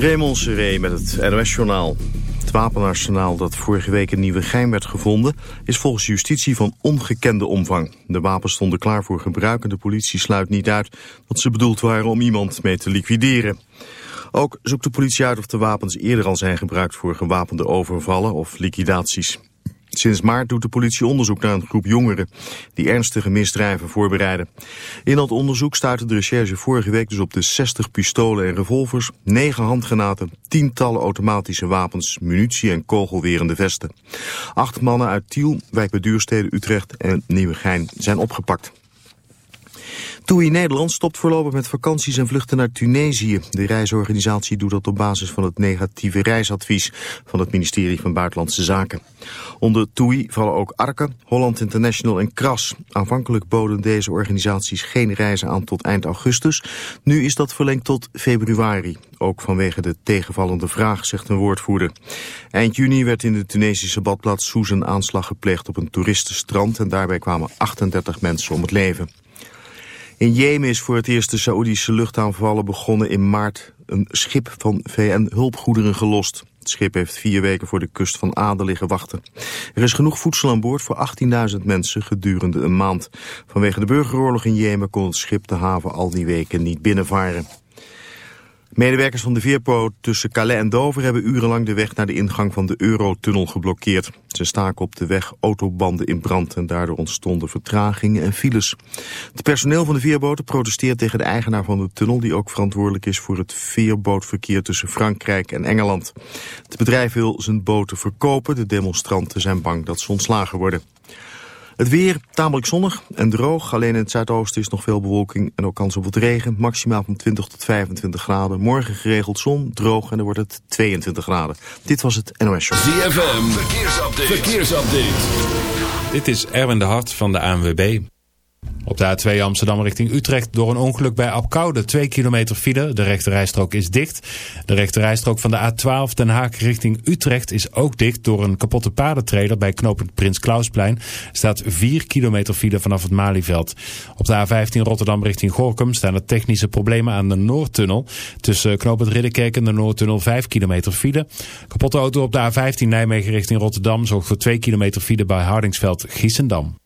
Raymond Seré met het NOS-journaal. Het wapenarsenaal dat vorige week in Nieuwegein werd gevonden... is volgens justitie van ongekende omvang. De wapens stonden klaar voor gebruik en de politie sluit niet uit... dat ze bedoeld waren om iemand mee te liquideren. Ook zoekt de politie uit of de wapens eerder al zijn gebruikt... voor gewapende overvallen of liquidaties. Sinds maart doet de politie onderzoek naar een groep jongeren die ernstige misdrijven voorbereiden. In dat onderzoek stuitte de recherche vorige week dus op de 60 pistolen en revolvers, 9 handgranaten, tientallen automatische wapens, munitie en kogelwerende vesten. Acht mannen uit Tiel, wijk bij Duurstede, Utrecht en Nieuwegein zijn opgepakt. TUI Nederland stopt voorlopig met vakanties en vluchten naar Tunesië. De reisorganisatie doet dat op basis van het negatieve reisadvies van het ministerie van Buitenlandse Zaken. Onder TUI vallen ook Arke, Holland International en Kras. Aanvankelijk boden deze organisaties geen reizen aan tot eind augustus. Nu is dat verlengd tot februari. Ook vanwege de tegenvallende vraag, zegt een woordvoerder. Eind juni werd in de Tunesische badplaats Soes een aanslag gepleegd op een toeristenstrand... en daarbij kwamen 38 mensen om het leven. In Jemen is voor het eerst de Saoedische luchtaanvallen begonnen in maart. Een schip van VN-hulpgoederen gelost. Het schip heeft vier weken voor de kust van Aden liggen wachten. Er is genoeg voedsel aan boord voor 18.000 mensen gedurende een maand. Vanwege de burgeroorlog in Jemen kon het schip de haven al die weken niet binnenvaren. Medewerkers van de veerpoot tussen Calais en Dover hebben urenlang de weg naar de ingang van de Eurotunnel geblokkeerd. Ze staken op de weg autobanden in brand en daardoor ontstonden vertragingen en files. Het personeel van de veerboten protesteert tegen de eigenaar van de tunnel die ook verantwoordelijk is voor het veerbootverkeer tussen Frankrijk en Engeland. Het bedrijf wil zijn boten verkopen, de demonstranten zijn bang dat ze ontslagen worden. Het weer tamelijk zonnig en droog. Alleen in het zuidoosten is nog veel bewolking en ook kans op wat regen. Maximaal van 20 tot 25 graden. Morgen geregeld zon, droog en dan wordt het 22 graden. Dit was het NOS Show. ZFM, verkeersupdate. verkeersupdate. Dit is Erwin de Hart van de ANWB. Op de A2 Amsterdam richting Utrecht door een ongeluk bij Apkoude. 2 kilometer file. De rechterrijstrook is dicht. De rechterrijstrook van de A12 Den Haag richting Utrecht is ook dicht door een kapotte padentrailer bij knooppunt Prins Klausplein. staat 4 kilometer file vanaf het Malieveld. Op de A15 Rotterdam richting Gorkum staan er technische problemen aan de Noordtunnel. Tussen knooppunt Ridderkerk en de Noordtunnel 5 kilometer file. Kapotte auto op de A15 Nijmegen richting Rotterdam zorgt voor 2 kilometer file bij Hardingsveld-Giessendam.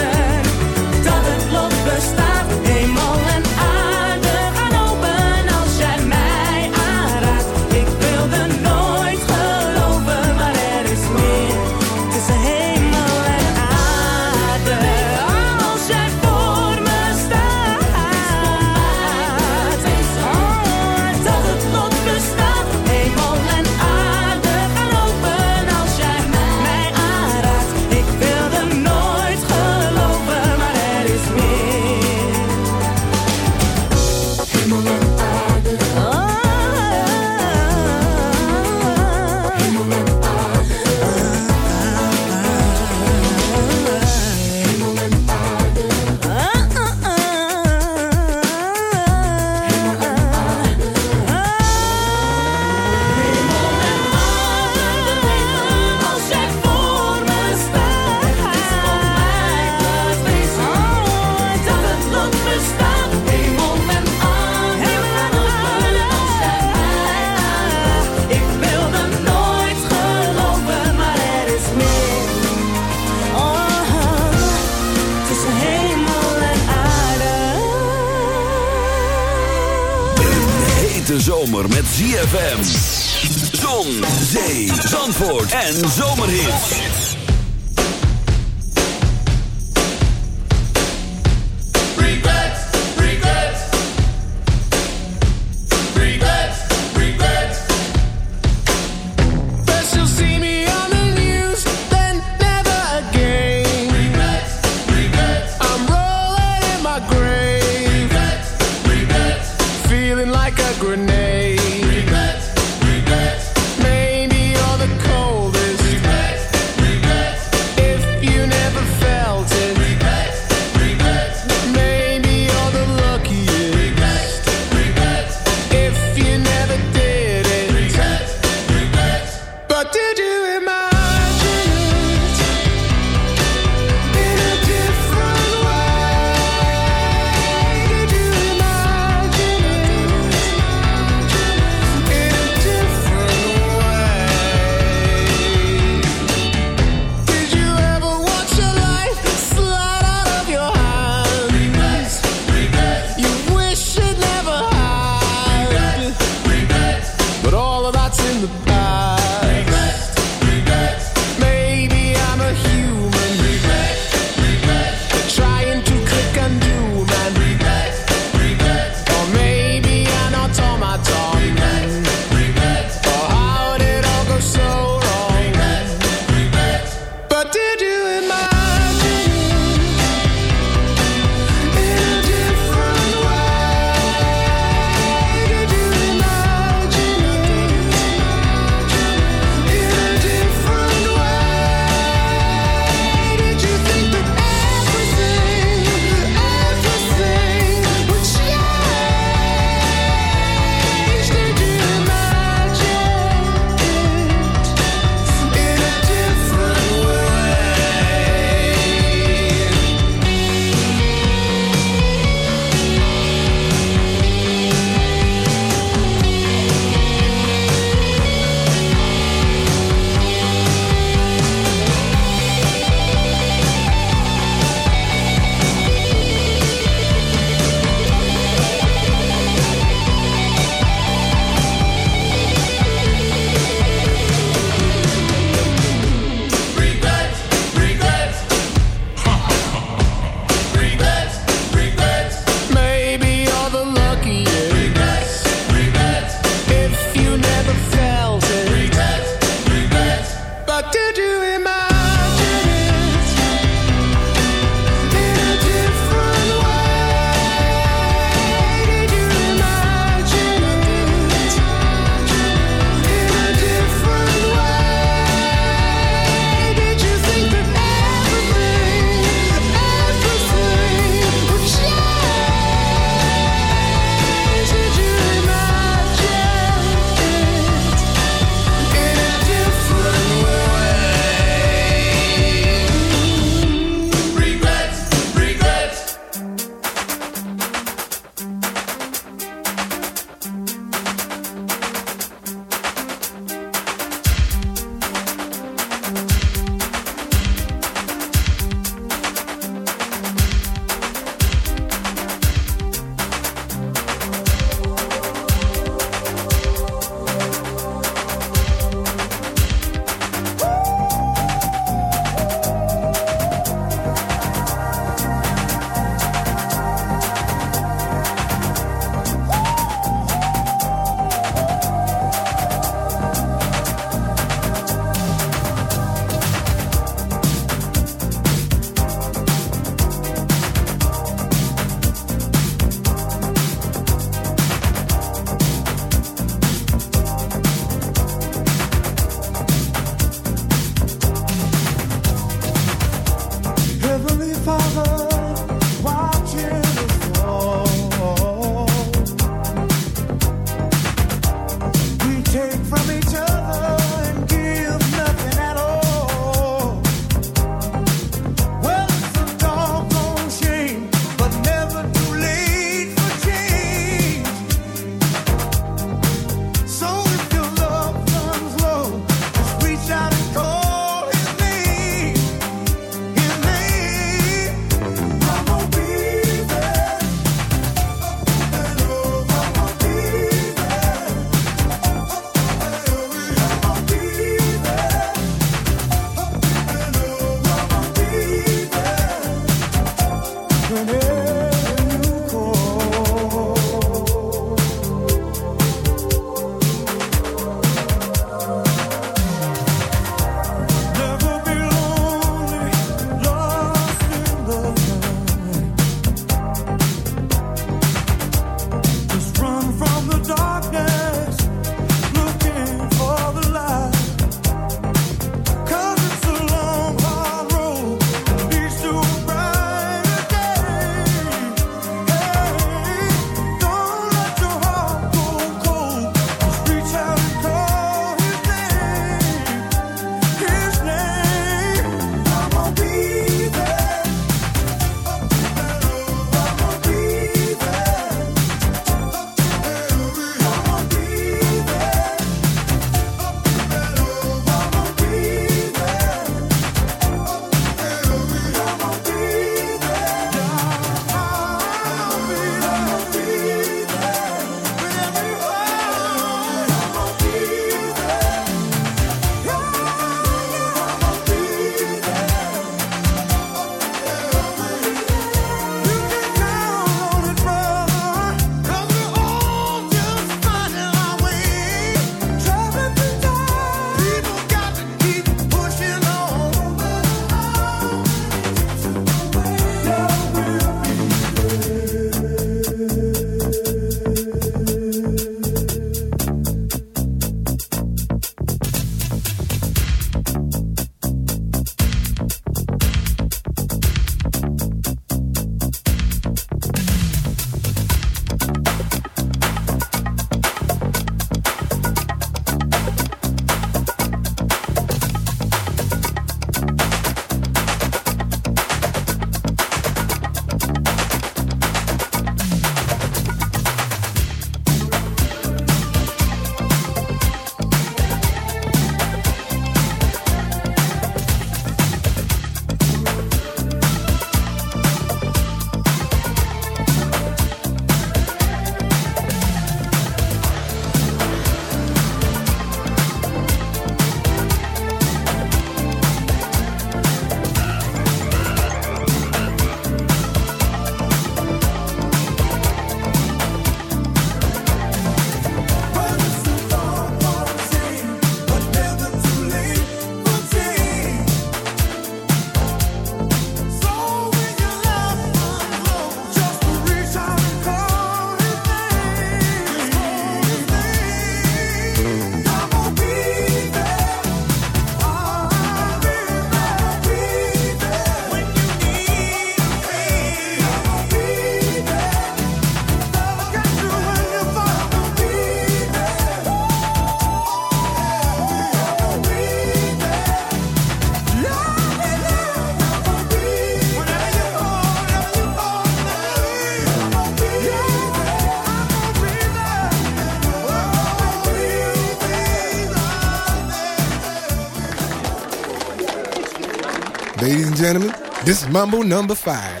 This is Mambo number five.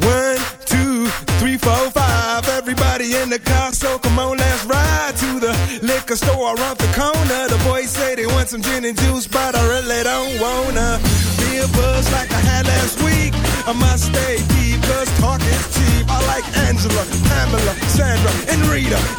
One, two, three, four, five. Everybody in the car, so come on, let's ride to the liquor store around the corner. The boys say they want some gin and juice,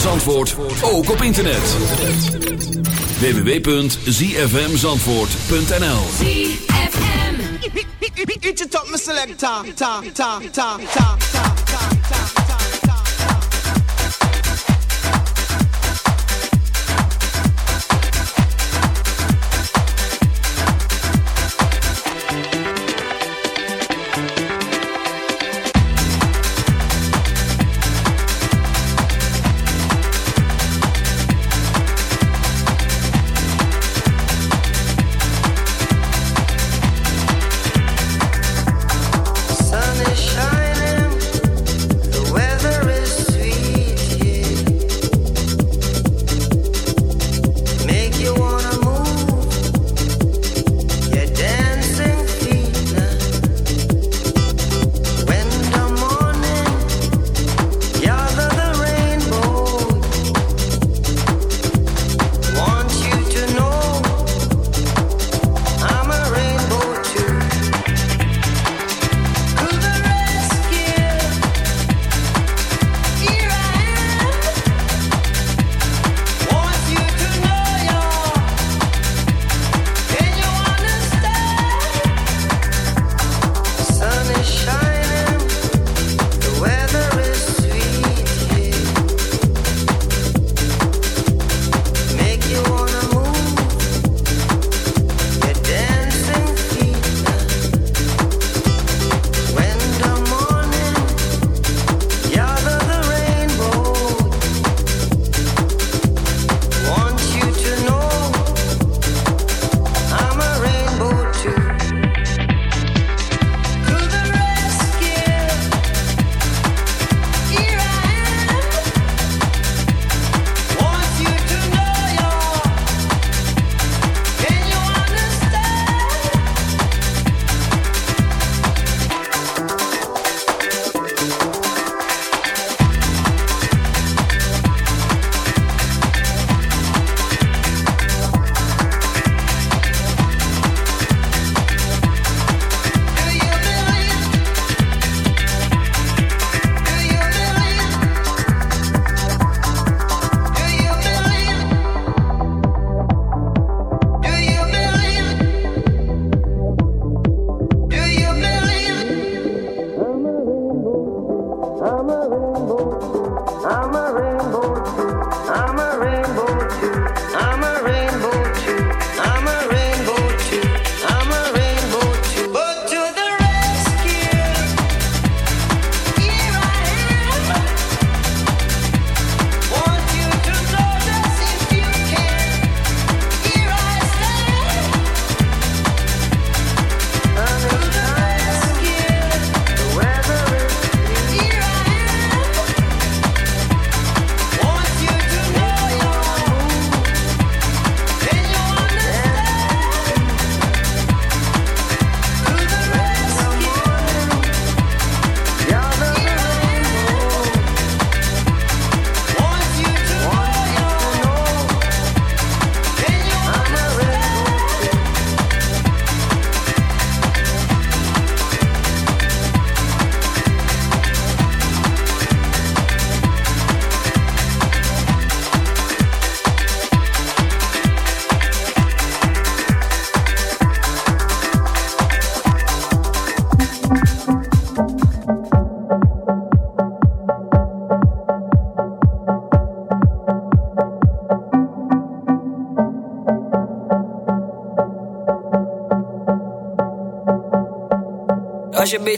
Van Zandvoort ook op internet. www.zfmzandvoort.nl ZFM. Eat your top, my selector. Ta, ta, ta, ta, ta, ta,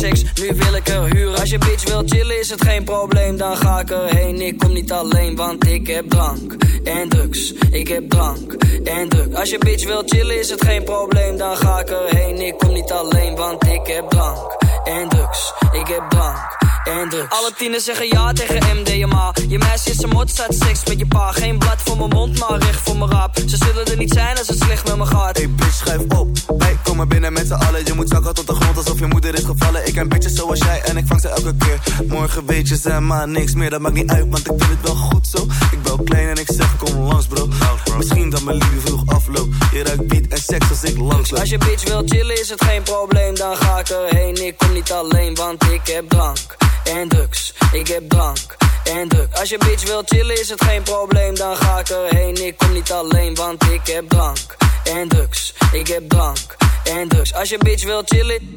Nu wil ik er huren. Als je bitch wil chillen is het geen probleem, dan ga ik erheen. Ik kom niet alleen, want ik heb drank en drugs. Ik heb drank en druk. Als je bitch wil chillen is het geen probleem, dan ga ik erheen. Ik kom niet alleen, want ik heb drank en drugs. Ik heb drank en drugs. Alle tieners zeggen ja tegen MDMA. Je meisje is een mot, staat seks met je pa. Geen blad voor mijn mond, maar recht voor mijn rap. Ze zullen er niet zijn als het slecht met me gaat. Hey bitch, schuif op. Wij komen binnen met z'n allen. Je moet zakken tot de grond ken bitches zoals jij en ik vang ze elke keer. Morgen weet je ze maar niks meer, dat maakt niet uit, want ik vind het wel goed zo. Ik ben klein en ik zeg kom langs bro. Misschien dat mijn liefde vroeg afloopt. Je ruikt beat en seks als ik langs loop. Als je bitch wil chillen is het geen probleem, dan ga ik erheen. Ik kom niet alleen, want ik heb drank en drugs. Ik heb drank en drugs. Als je bitch wil chillen is het geen probleem, dan ga ik erheen. Ik kom niet alleen, want ik heb drank en drugs. Ik heb drank en drugs. Als je bitch wil chillen,